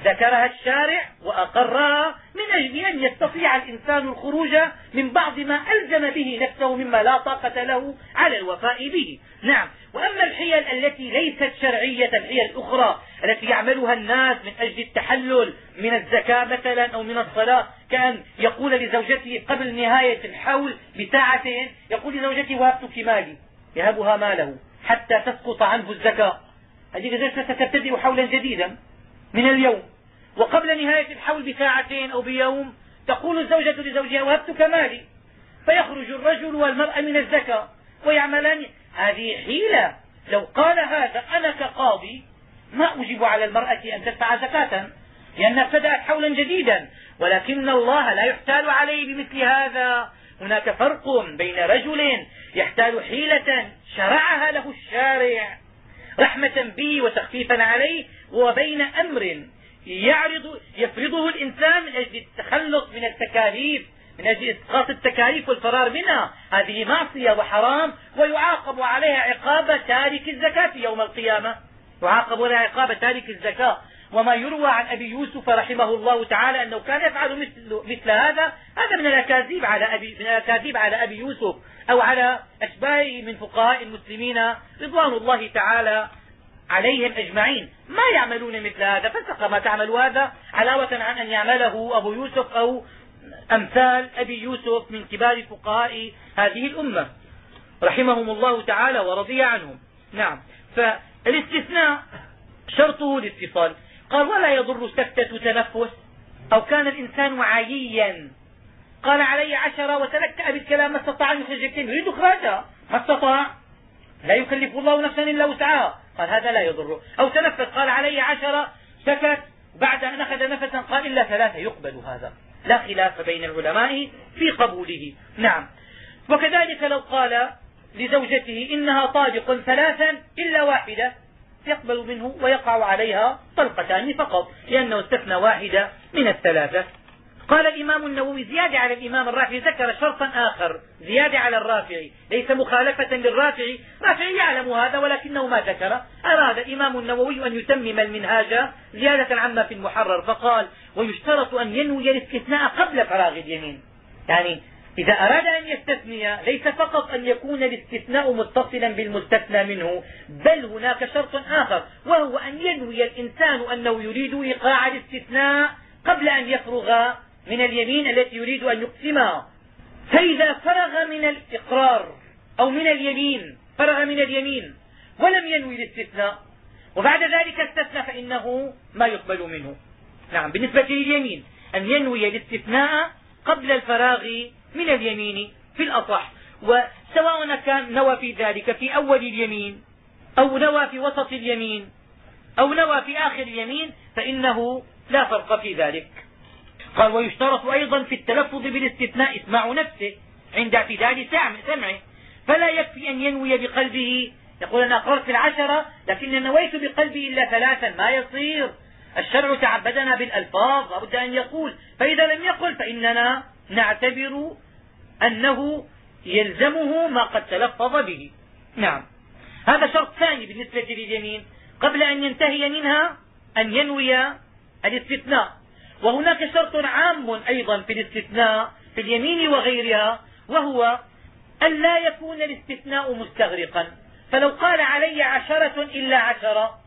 ذكرها الشارع وأقرها من أجل أن يستطيع الإنسان الخروج من بعض ما ألزم به نفسه مما لا طاقة له على الوفاء به. نعم. وأما الحيل التي ليست شرعية الحيل الأخرى التي يعملها الناس من أجل التحلل من الزكاة مثلا أو من الصلاة كأن يقول لزوجته قبل نهاية الحول بساعتين يقول لزوجته وهبتك مالي يهبها ماله حتى تسقط عنه الزكاة. هذه الزوجة ستبتدئ حولا جديدا. من اليوم. وقبل نهاية الحول بساعتين أو بيوم تقول الزوجة لزوجها وهبتك مالي. فيخرج الرجل والمرأة من الزكاة ويعملان هذه حيلة. لو قال هذا أنا كقاضي ما أجب على المرأة أن تدفع زكاة لأنها ابتدأت حولا جديدا. ولكن الله لا يحتال عليه بمثل هذا. هناك فرق بين رجل يحتال حيلة شرعها له الشارع رحمة به وتخفيفا عليه وبين أمر يعرض يفرضه الإنسان من أجل التخلص من التكاليف من أجل إسقاط التكاليف والفرار منها. هذه معصية وحرام ويعاقب عليها عقاب تارك الزكاة يوم القيامة. يعاقب عليها عقاب تارك الزكاة. وما يروى عن أبي يوسف رحمه الله تعالى أنه كان يفعل مثل, مثل هذا. هذا من الأكاذيب على أبي, من الأكاذيب على أبي يوسف أو على أشباهه من فقهاء المسلمين رضوان الله تعالى عليهم أجمعين. ما يعملون مثل هذا. فسق ما تعمل هذا علاوة عن أن يعمله أبو يوسف أو أمثال أبي يوسف من كبار فقهاء هذه الأمة. رحمهم الله تعالى ورضي عنهم. نعم. فالاستثناء شرطه الاتصال. قال ولا يضر سكتة تنفس. أو كان الإنسان عاييا قال علي عشرة وتلكأ بالكلام ما استطاع أن يخرج يريد إخراجها. ما استطاع. لا يكلف الله نفسا إلا وسعها. قال هذا لا يضره أو تنفس. قال علي عشرة سكت. بعد أن أخذ نفسا قال إلا ثلاثة يقبل هذا. لا خلاف بين العلماء في قبوله. نعم. وكذلك لو قال لزوجته إنها طالق ثلاثا إلا واحدة يقبل منه ويقع عليها طلقتان فقط لأنه استثنى واحدة من الثلاثة. قال الإمام النووي زيادة على الإمام الرافعي ذكر شرطا آخر. زيادة على الرافعي. ليس مخالفة للرافعي. رافعي يعلم هذا ولكنه ما ذكر. أراد الإمام النووي أن يتمم المنهاج زيادة عما في المحرر فقال ويشترط أن ينوي الاستثناء قبل فراغ اليمين. يعني إذا أراد أن يستثني ليس فقط أن يكون الاستثناء متصلا بالمستثنى منه بل هناك شرط آخر وهو أن ينوي الإنسان أنه يريد إيقاع الاستثناء قبل أن يفرغ من اليمين التي يريد أن يقسمها. فإذا فرغ من الإقرار أو من اليمين فرغ من اليمين ولم ينوي الاستثناء وبعد ذلك استثنى فإنه ما يقبل منه. نعم بالنسبة لليمين أن ينوي الاستثناء قبل الفراغ من اليمين في الأصح وسواء كان نوى في ذلك في أول اليمين أو نوى في وسط اليمين أو نوى في آخر اليمين فإنه لا فرق في ذلك. قال ويشترط أيضا في التلفظ بالاستثناء اسماع نفسه عند اعتدال سمعه. فلا يكفي أن ينوي بقلبه. يقول أنا أقررت العشرة لكن نويت بقلبي إلا ثلاثا ما يصير. الشرع تعبدنا بالألفاظ لابد أن يقول. فإذا لم يقل فإننا نعتبر أنه يلزمه ما قد تلفظ به. نعم. هذا شرط ثاني بالنسبة لليمين. قبل أن ينتهي منها أن ينوي الاستثناء. وهناك شرط عام أيضا في الاستثناء في اليمين وغيرها وهو أن لا يكون الاستثناء مستغرقا. فلو قال علي عشرة إلا عشرة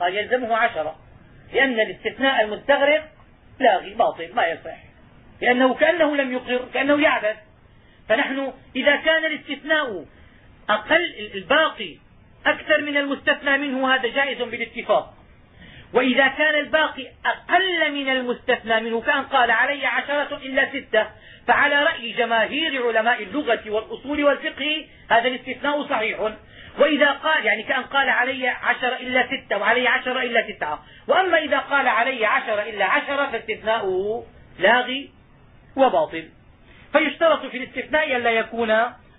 قال يلزمه عشرة. لأن الاستثناء المستغرق لاغي باطل ما يصح. لأنه كأنه لم يقر كأنه يعبث. فنحن إذا كان الاستثناء أقل الباقي أكثر من المستثنى منه هذا جائز بالاتفاق. وإذا كان الباقي أقل من المستثنى منه كان قال علي عشرة إلا ستة فعلى رأي جماهير علماء اللغة والأصول والفقه هذا الاستثناء صحيح. وإذا قال يعني كأن قال علي عشر إلا ستة وعلي عشر إلا تسعة. وأما إذا قال علي عشر إلا عشرة فاستثناؤه لاغي. وباطل. فيشترط في الاستثناء ألا يكون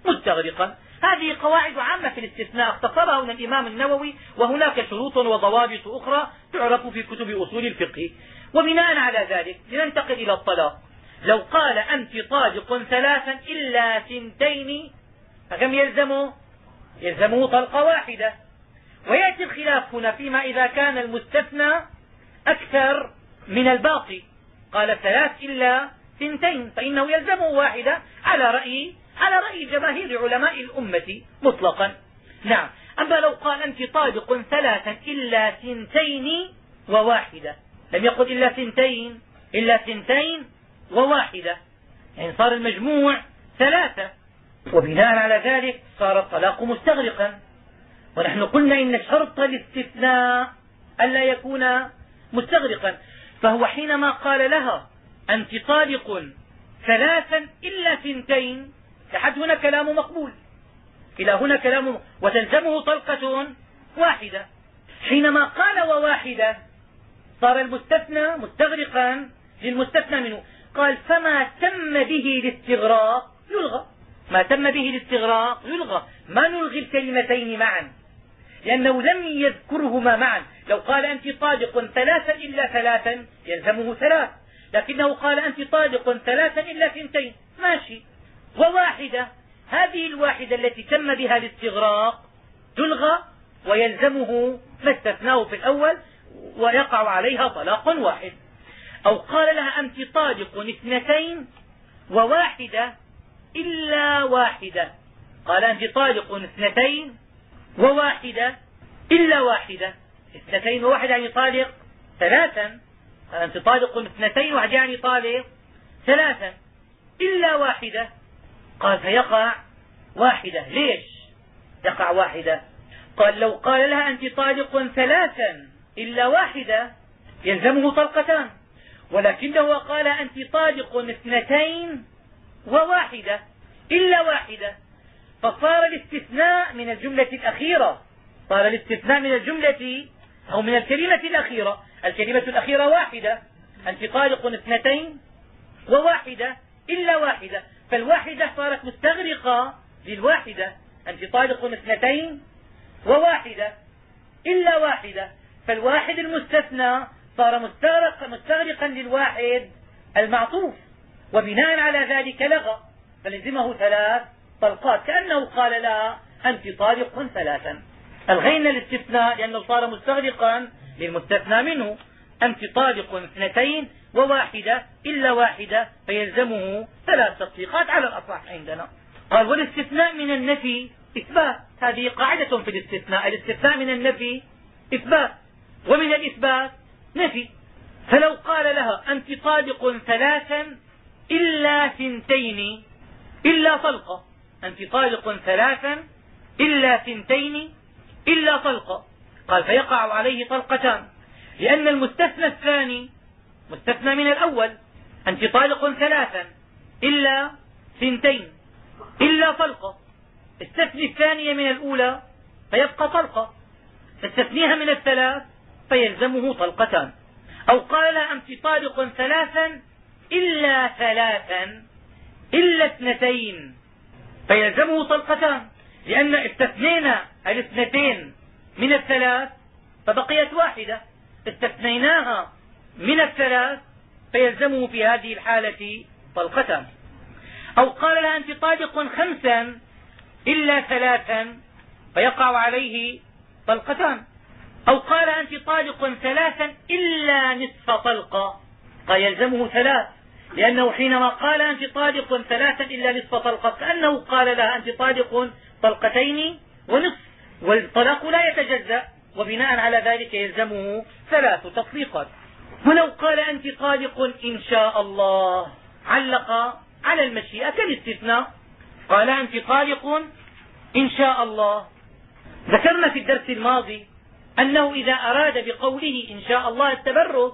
مستغرقا. هذه قواعد عامة في الاستثناء اختصرها هنا الإمام النووي وهناك شروط وضوابط أخرى تعرف في كتب أصول الفقه. وبناء على ذلك لننتقل إلى الطلاق. لو قال أنت طالق ثلاثا إلا ثنتين فكم يلزمه يلزمه طلقة واحدة. ويأتي الخلاف هنا فيما إذا كان المستثنى أكثر من الباقي. قال ثلاث إلا ثنتين فإنه يلزمه واحدة على رأي على رأي جماهير علماء الأمة مطلقا. نعم. أما لو قال أنت طالق ثلاثا إلا ثنتين وواحدة. لم يقل إلا ثنتين إلا ثنتين وواحدة. يعني صار المجموع ثلاثة. وبناء على ذلك صار الطلاق مستغرقا. ونحن قلنا إن شرط الاستثناء ألا يكون مستغرقا. فهو حينما قال لها أنت طالق ثلاثا إلا ثنتين لحد هنا كلام مقبول. إلى هنا كلام وتلزمه طلقة واحدة. حينما قال وواحدة صار المستثنى مستغرقا للمستثنى منه. قال فما تم به الاستغراق يلغى. ما تم به الاستغراق يلغى. ما نلغي الكلمتين معا. لأنه لم يذكرهما معا. لو قال أنت طالق ثلاثا إلا ثلاثا يلزمه ثلاث. لكنه قال أنت طالق ثلاثا إلا ثنتين ماشي. وواحدة. هذه الواحدة التي تم بها الاستغراق تلغى ويلزمه ما استثناه في الأول ويقع عليها طلاق واحد. أو قال لها أنت طالق اثنتين وواحدة إلا واحدة. قال أنت طالق اثنتين وواحدة إلا واحدة. اثنتين وواحدة يعني طالق ثلاثا. قال أنت طالق اثنتين واحدة يعني طالق ثلاثا إلا واحدة. قال فيقع واحدة. ليش يقع واحدة؟ قال لو قال لها أنت طالق ثلاثا إلا واحدة يلزمه طلقتان. ولكنه قال أنت طالق اثنتين وواحدة. إلا واحدة. فصار الاستثناء من الجملة الأخيرة. صار الاستثناء من الجملة أو من الكلمة الأخيرة. الكلمة الأخيرة واحدة أنت طالق اثنتين وواحدة إلا واحدة. فالواحدة صارت مستغرقة للواحدة أنت طالق اثنتين وواحدة إلا واحدة. فالواحد المستثنى صار مستغرقا للواحد المعطوف وبناء على ذلك لغى فلزمه ثلاث طلقات. كأنه قال لها أنت طالق ثلاثا. ألغينا الاستثناء لأنه صار مستغرقا للمستثنى منه؟ أنت طالق اثنتين وواحدة إلا واحدة فيلزمه ثلاث تطبيقات على الأصح عندنا. قال والاستثناء من النفي إثبات. هذه قاعدة في الاستثناء. الاستثناء من النفي إثبات ومن الإثبات نفي. فلو قال لها أنت طالق ثلاثا إلا ثنتين إلا طلقة. أنت طالق ثلاثا إلا ثنتين إلا طلقة. قال فيقع عليه طلقتان. لأن المستثنى الثاني مستثنى من الأول أنت طالق ثلاثا إلا ثنتين إلا طلقة. استثني الثانية من الأولى فيبقى طلقة. استثنيها من الثلاث فيلزمه طلقتان. أو قال أنت طالق ثلاثا إلا ثلاثا إلا اثنتين فيلزمه طلقتان. لأن استثنينا الاثنتين من الثلاث فبقيت واحدة استثنيناها من الثلاث فيلزمه في هذه الحالة طلقتان. أو قال لها أنت طالق خمسا إلا ثلاثا فيقع عليه طلقتان. أو قال أنت طالق ثلاثا إلا نصف طلقة فيلزمه ثلاث لأنه حينما قال أنت طالق ثلاثا إلا نصف طلقة كأنه قال لها أنت طالق طلقتين ونصف. والطلاق لا يتجزأ وبناء على ذلك يلزمه ثلاث تطليقات ولو قال أنت طالق إن شاء الله علق على المشيئة كالاستثناء قال أنت طالق إن شاء الله. ذكرنا في الدرس الماضي أنه إذا أراد بقوله إن شاء الله التبرد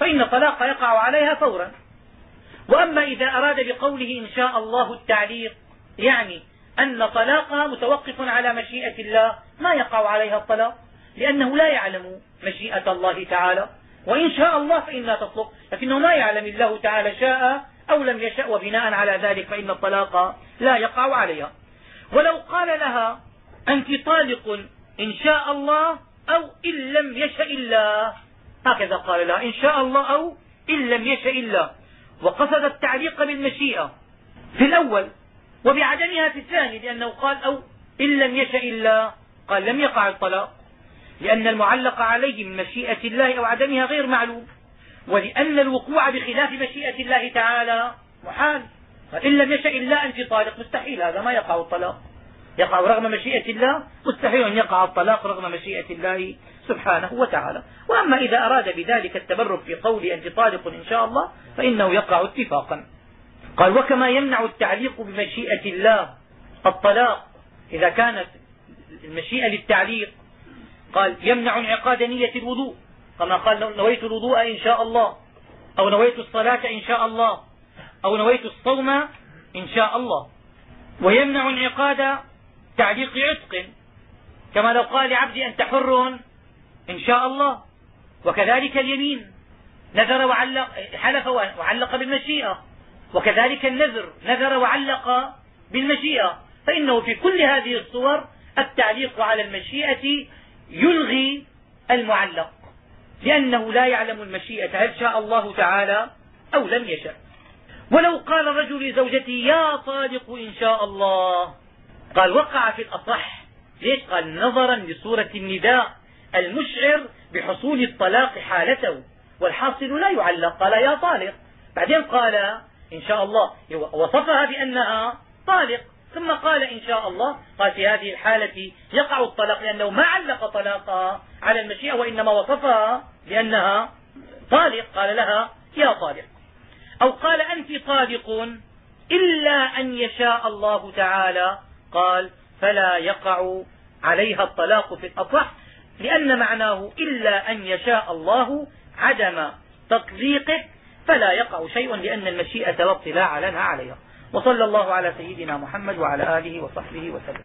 فإن طلاق يقع عليها فورا. وأما إذا أراد بقوله إن شاء الله التعليق يعني أن طلاقها متوقف على مشيئة الله. ما يقع عليها الطلاق؟ لأنه لا يعلم مشيئة الله تعالى. وإن شاء الله فإنها تطلق. لكنه ما يعلم الله تعالى شاء أو لم يشأ. وبناء على ذلك فإن الطلاق لا يقع عليها. ولو قال لها أنت طالق إن شاء الله أو إن لم يشأ الله. هكذا قال لها إن شاء الله أو إن لم يشأ الله. وقصد التعليق بالمشيئة. في الأول وبعدمها في الثاني لأنه قال أو إن لم يشأ الله قال لم يقع الطلاق لأن المعلق عليه من مشيئة الله أو عدمها غير معلوم ولأن الوقوع بخلاف مشيئة الله تعالى محال. فإن لم يشأ الله أنت طالق مستحيل هذا ما يقع الطلاق. يقع رغم مشيئة الله مستحيل أن يقع الطلاق رغم مشيئة الله سبحانه وتعالى. وأما إذا أراد بذلك التبرك في قول أنت طالق إن شاء الله فإنه يقع اتفاقا. قال وكما يمنع التعليق بمشيئة الله الطلاق إذا كانت المشيئة للتعليق. قال يمنع انعقاد نية الوضوء كما قال نويت الوضوء إن شاء الله أو نويت الصلاة إن شاء الله أو نويت الصوم إن شاء الله. ويمنع انعقاد تعليق عتق كما لو قال لعبدي أنت حر إن شاء الله. وكذلك اليمين نذر وعلق حلف وعلق بالمشيئة. وكذلك النذر نذر وعلق بالمشيئة. فإنه في كل هذه الصور التعليق على المشيئة يلغي المعلق لأنه لا يعلم المشيئة هل شاء الله تعالى أو لم يشاء ولو قال الرجل لزوجته يا طالق إن شاء الله. قال وقع في الأصح. ليش؟ قال نظرا لصورة النداء المشعر بحصول الطلاق حالته والحاصل لا يعلق. قال يا طالق بعدين قال إن شاء الله. وصفها بأنها طالق. ثم قال إن شاء الله. قال في هذه الحالة يقع الطلاق لأنه ما علق طلاقها على المشيئة وإنما وصفها بأنها طالق. قال لها يا طالق. أو قال أنت طالق إلا أن يشاء الله تعالى. قال فلا يقع عليها الطلاق في الأصح لأن معناه إلا أن يشاء الله عدم تطليقك فلا يقع شيء لأن المشيئة والاطلاع لنا عليها. وصلى الله على سيدنا محمد وعلى آله وصحبه وسلم.